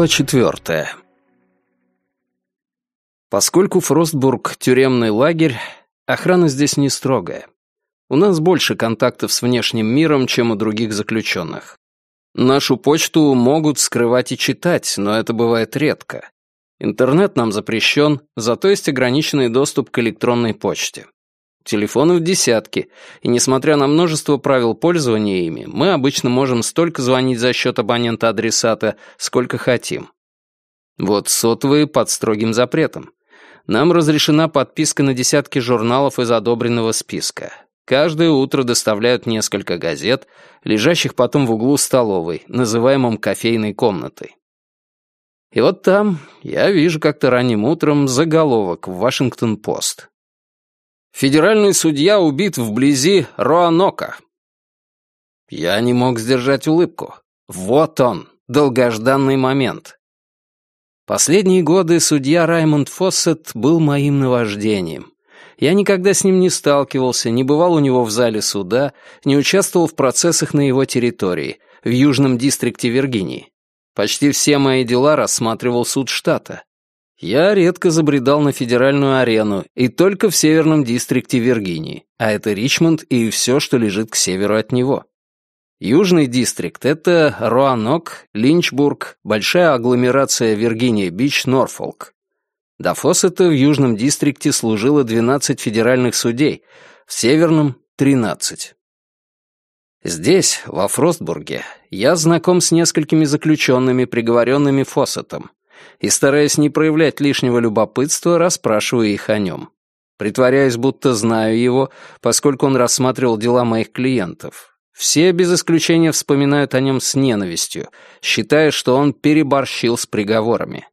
Глава четвертая. Поскольку Фростбург — тюремный лагерь, охрана здесь не строгая. У нас больше контактов с внешним миром, чем у других заключенных. Нашу почту могут скрывать и читать, но это бывает редко. Интернет нам запрещен, зато есть ограниченный доступ к электронной почте. Телефоны в десятки, и несмотря на множество правил пользования ими, мы обычно можем столько звонить за счет абонента-адресата, сколько хотим. Вот сотовые под строгим запретом. Нам разрешена подписка на десятки журналов из одобренного списка. Каждое утро доставляют несколько газет, лежащих потом в углу столовой, называемом кофейной комнатой. И вот там я вижу как-то ранним утром заголовок в «Вашингтон-Пост». Федеральный судья убит вблизи Роанока. Я не мог сдержать улыбку. Вот он, долгожданный момент. Последние годы судья Раймонд Фоссет был моим наваждением. Я никогда с ним не сталкивался, не бывал у него в зале суда, не участвовал в процессах на его территории, в Южном дистрикте Виргинии. Почти все мои дела рассматривал суд штата. Я редко забредал на федеральную арену и только в северном дистрикте Виргинии, а это Ричмонд и все, что лежит к северу от него. Южный дистрикт — это Роанок, Линчбург, большая агломерация Виргиния-Бич, Норфолк. До Фоссета в Южном дистрикте служило 12 федеральных судей, в Северном — 13. Здесь, во Фростбурге, я знаком с несколькими заключенными, приговоренными Фоссетом и, стараясь не проявлять лишнего любопытства, расспрашиваю их о нем. Притворяюсь, будто знаю его, поскольку он рассматривал дела моих клиентов. Все без исключения вспоминают о нем с ненавистью, считая, что он переборщил с приговорами.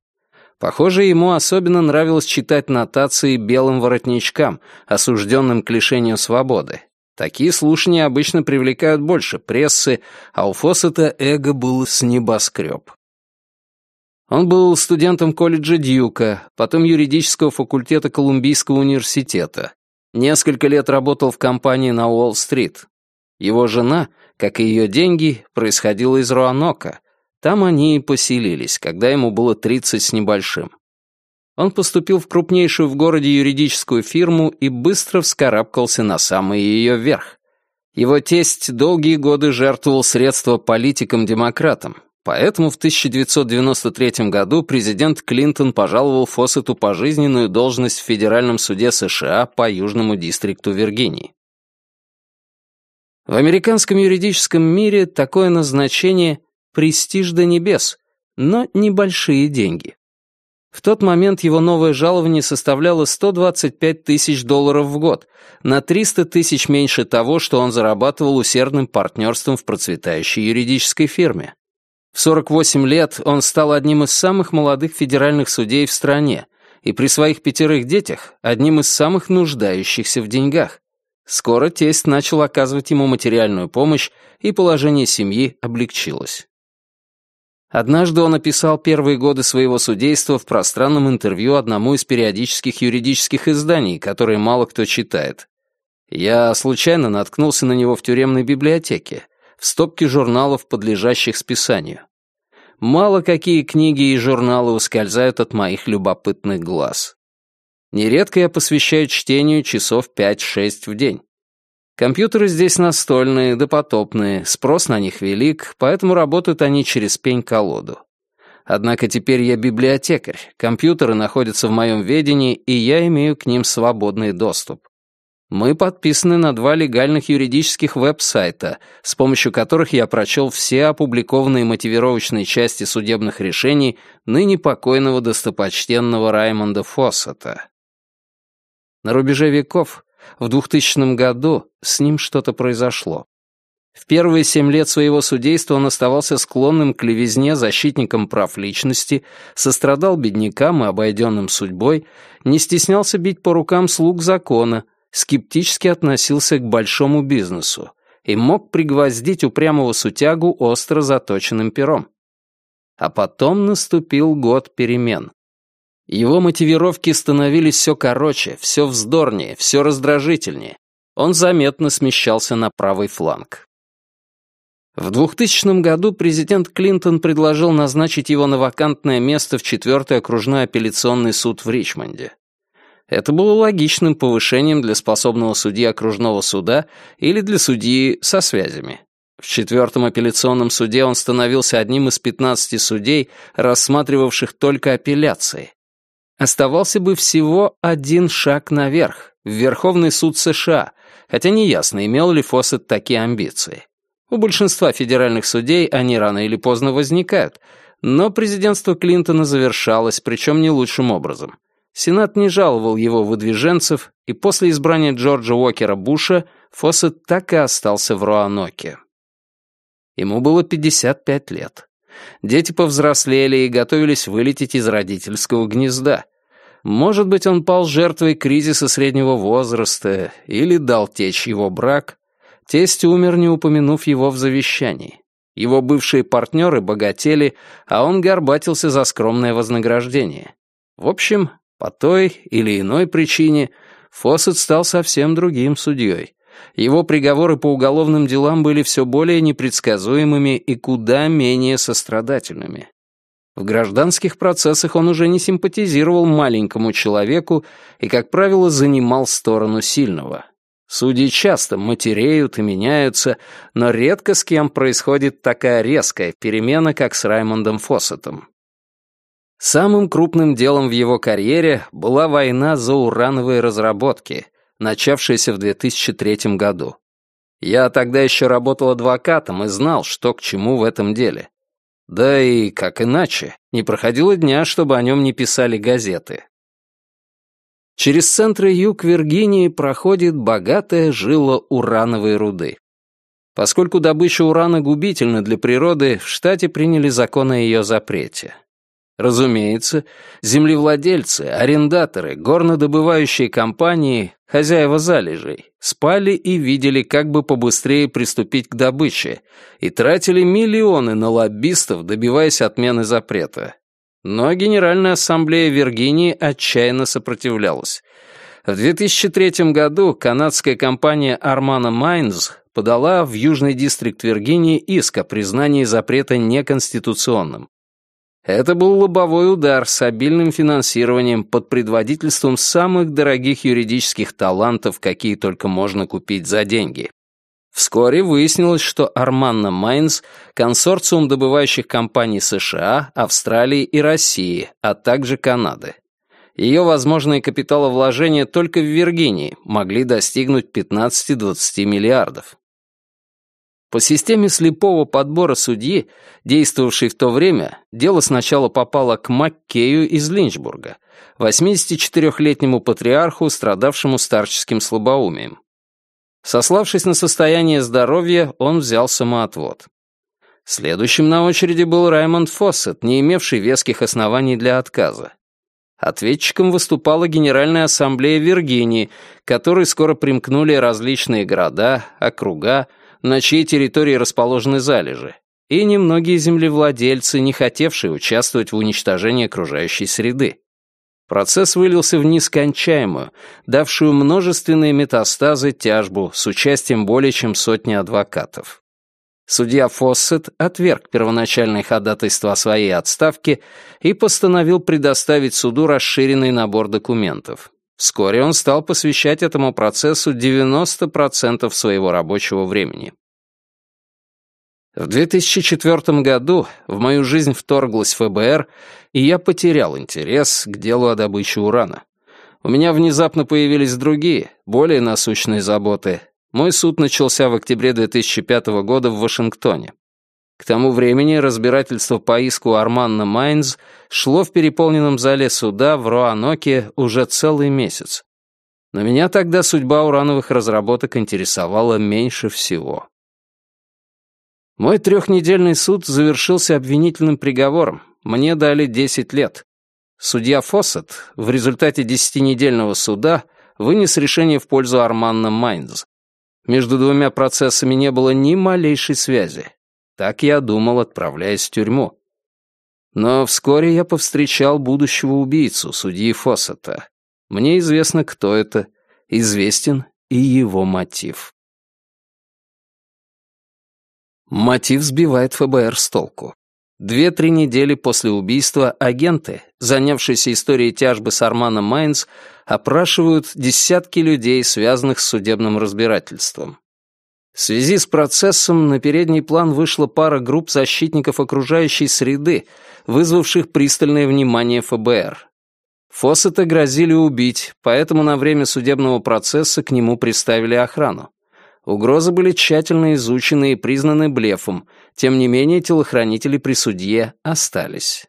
Похоже, ему особенно нравилось читать нотации белым воротничкам, осужденным к лишению свободы. Такие слушания обычно привлекают больше прессы, а у Фоссета эго было с небоскреб. Он был студентом колледжа Дьюка, потом юридического факультета Колумбийского университета. Несколько лет работал в компании на Уолл-стрит. Его жена, как и ее деньги, происходила из Руанока. Там они и поселились, когда ему было 30 с небольшим. Он поступил в крупнейшую в городе юридическую фирму и быстро вскарабкался на самый ее верх. Его тесть долгие годы жертвовал средства политикам-демократам, Поэтому в 1993 году президент Клинтон пожаловал Фоссету пожизненную должность в Федеральном суде США по Южному дистрикту Виргинии. В американском юридическом мире такое назначение — престиж до небес, но небольшие деньги. В тот момент его новое жалование составляло 125 тысяч долларов в год, на 300 тысяч меньше того, что он зарабатывал усердным партнерством в процветающей юридической фирме. В 48 лет он стал одним из самых молодых федеральных судей в стране и при своих пятерых детях одним из самых нуждающихся в деньгах. Скоро тесть начал оказывать ему материальную помощь, и положение семьи облегчилось. Однажды он описал первые годы своего судейства в пространном интервью одному из периодических юридических изданий, которые мало кто читает. Я случайно наткнулся на него в тюремной библиотеке, в стопке журналов, подлежащих списанию. Мало какие книги и журналы ускользают от моих любопытных глаз. Нередко я посвящаю чтению часов 5-6 в день. Компьютеры здесь настольные, допотопные, спрос на них велик, поэтому работают они через пень-колоду. Однако теперь я библиотекарь, компьютеры находятся в моем ведении, и я имею к ним свободный доступ. Мы подписаны на два легальных юридических веб-сайта, с помощью которых я прочел все опубликованные мотивировочные части судебных решений ныне покойного достопочтенного Раймонда Фоссета. На рубеже веков, в 2000 году, с ним что-то произошло. В первые семь лет своего судейства он оставался склонным к левизне защитникам прав личности, сострадал беднякам и обойденным судьбой, не стеснялся бить по рукам слуг закона — скептически относился к большому бизнесу и мог пригвоздить упрямого сутягу остро заточенным пером. А потом наступил год перемен. Его мотивировки становились все короче, все вздорнее, все раздражительнее. Он заметно смещался на правый фланг. В 2000 году президент Клинтон предложил назначить его на вакантное место в 4-й окружной апелляционный суд в Ричмонде. Это было логичным повышением для способного судьи окружного суда или для судьи со связями. В четвертом апелляционном суде он становился одним из 15 судей, рассматривавших только апелляции. Оставался бы всего один шаг наверх, в Верховный суд США, хотя неясно, имел ли Фоссет такие амбиции. У большинства федеральных судей они рано или поздно возникают, но президентство Клинтона завершалось, причем не лучшим образом. Сенат не жаловал его выдвиженцев, и после избрания Джорджа Уокера Буша Фоссет так и остался в Руаноке. Ему было 55 лет. Дети повзрослели и готовились вылететь из родительского гнезда. Может быть, он пал жертвой кризиса среднего возраста или дал течь его брак, Тесть умер, не упомянув его в завещании. Его бывшие партнеры богатели, а он горбатился за скромное вознаграждение. В общем, по той или иной причине Фоссет стал совсем другим судьей. Его приговоры по уголовным делам были все более непредсказуемыми и куда менее сострадательными. В гражданских процессах он уже не симпатизировал маленькому человеку и, как правило, занимал сторону сильного. Судьи часто матереют и меняются, но редко с кем происходит такая резкая перемена, как с Раймондом Фоссетом. Самым крупным делом в его карьере была война за урановые разработки, начавшаяся в 2003 году. Я тогда еще работал адвокатом и знал, что к чему в этом деле. Да и как иначе, не проходило дня, чтобы о нем не писали газеты. Через центры юг Виргинии проходит богатая жила урановой руды. Поскольку добыча урана губительна для природы, в штате приняли закон о ее запрете. Разумеется, землевладельцы, арендаторы, горнодобывающие компании, хозяева залежей, спали и видели, как бы побыстрее приступить к добыче, и тратили миллионы на лоббистов, добиваясь отмены запрета. Но Генеральная ассамблея Виргинии отчаянно сопротивлялась. В 2003 году канадская компания Armana Mines подала в Южный дистрикт Виргинии иск о признании запрета неконституционным. Это был лобовой удар с обильным финансированием под предводительством самых дорогих юридических талантов, какие только можно купить за деньги. Вскоре выяснилось, что Арманна Майнс — консорциум добывающих компаний США, Австралии и России, а также Канады. Ее возможные капиталовложения только в Виргинии могли достигнуть 15-20 миллиардов. По системе слепого подбора судьи, действовавшей в то время, дело сначала попало к Маккею из Линчбурга, 84-летнему патриарху, страдавшему старческим слабоумием. Сославшись на состояние здоровья, он взял самоотвод. Следующим на очереди был Раймонд Фоссет, не имевший веских оснований для отказа. Ответчиком выступала Генеральная ассамблея Виргинии, которой скоро примкнули различные города, округа, на чьей территории расположены залежи, и немногие землевладельцы, не хотевшие участвовать в уничтожении окружающей среды. Процесс вылился в нескончаемую, давшую множественные метастазы тяжбу с участием более чем сотни адвокатов. Судья Фоссет отверг первоначальное ходатайство о своей отставке и постановил предоставить суду расширенный набор документов. Вскоре он стал посвящать этому процессу 90% своего рабочего времени. В 2004 году в мою жизнь вторглась ФБР, и я потерял интерес к делу о добыче урана. У меня внезапно появились другие, более насущные заботы. Мой суд начался в октябре 2005 года в Вашингтоне. К тому времени разбирательство по иску Арманна Майнз шло в переполненном зале суда в Роаноке уже целый месяц. Но меня тогда судьба урановых разработок интересовала меньше всего. Мой трехнедельный суд завершился обвинительным приговором. Мне дали 10 лет. Судья Фоссет в результате десятинедельного суда вынес решение в пользу Арманна Майнз. Между двумя процессами не было ни малейшей связи. Так я думал, отправляясь в тюрьму. Но вскоре я повстречал будущего убийцу, судьи Фоссета. Мне известно, кто это, известен и его мотив. Мотив сбивает ФБР с толку. Две-три недели после убийства агенты, занявшиеся историей тяжбы с Арманом Майнс, опрашивают десятки людей, связанных с судебным разбирательством. В связи с процессом на передний план вышла пара групп защитников окружающей среды, вызвавших пристальное внимание ФБР. Фоссета грозили убить, поэтому на время судебного процесса к нему приставили охрану. Угрозы были тщательно изучены и признаны блефом, тем не менее телохранители при судье остались.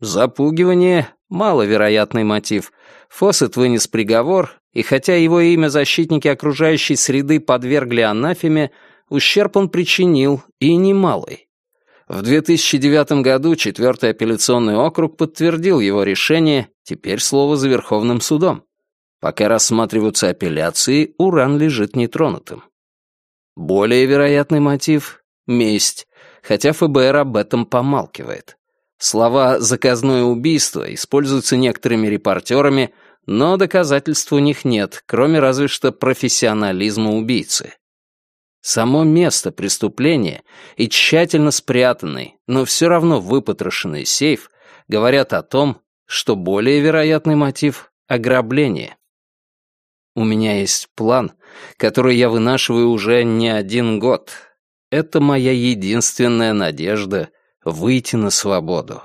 Запугивание — маловероятный мотив. Фоссет вынес приговор, и хотя его имя защитники окружающей среды подвергли анафеме, ущерб он причинил, и немалый. В 2009 году четвертый апелляционный округ подтвердил его решение, теперь слово за Верховным судом. Пока рассматриваются апелляции, уран лежит нетронутым. Более вероятный мотив — месть, хотя ФБР об этом помалкивает. Слова «заказное убийство» используются некоторыми репортерами, но доказательств у них нет, кроме разве что профессионализма убийцы. Само место преступления и тщательно спрятанный, но все равно выпотрошенный сейф говорят о том, что более вероятный мотив — ограбление. У меня есть план, который я вынашиваю уже не один год. Это моя единственная надежда выйти на свободу.